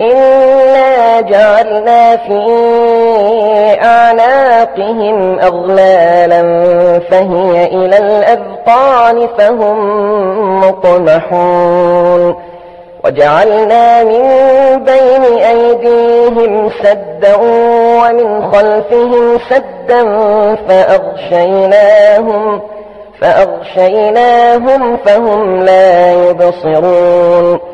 إنا جعلنا في أعناقهم أغلالا فهي إلى الأذقان فهم مطمحون وجعلنا من بين أيديهم سدا ومن خلفهم سدا فأغشيناهم فأغشيناهم فهم لا يبصرون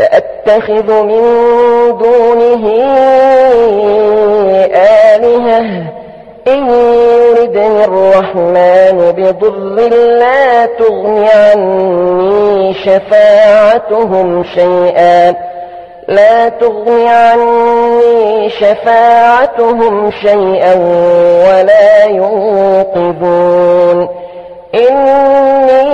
أأتخذ من دونه آلهة إن يردني الرحمن بضر لا تغني عني شفاعتهم شيئا. لا تغني عني شفاعتهم شيئا ولا ينقذون. إني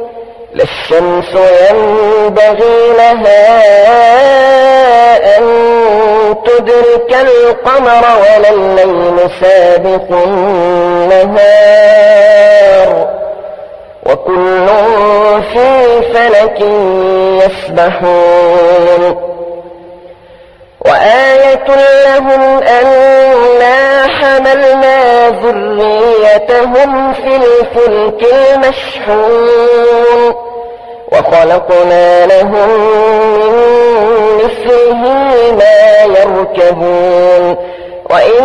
لا الشمس ينبغي لها أن تدرك القمر ولا الليل سابق النهار. وكل في فلك يسبحون. وآية لهم أنا حملنا ذريتهم في الفلك المشحون وخلقنا لهم من مثله ما يركبون وإن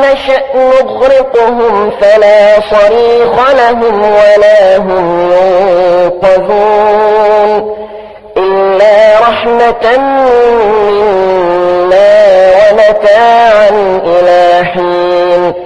نشأ نغرقهم فلا صريخ لهم ولا هم ينقذون إلا رحمة منا ومتاعا إلى حين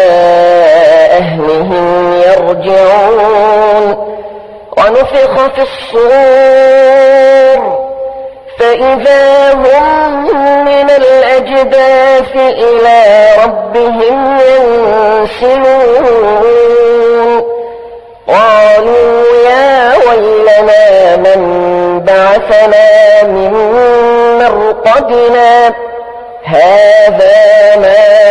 يرجعون. ونفخ في الصور. فإذا هم من الأجداث إلى ربهم ينسلون. قالوا يا ويلنا من بعثنا من مرقدنا. هذا ما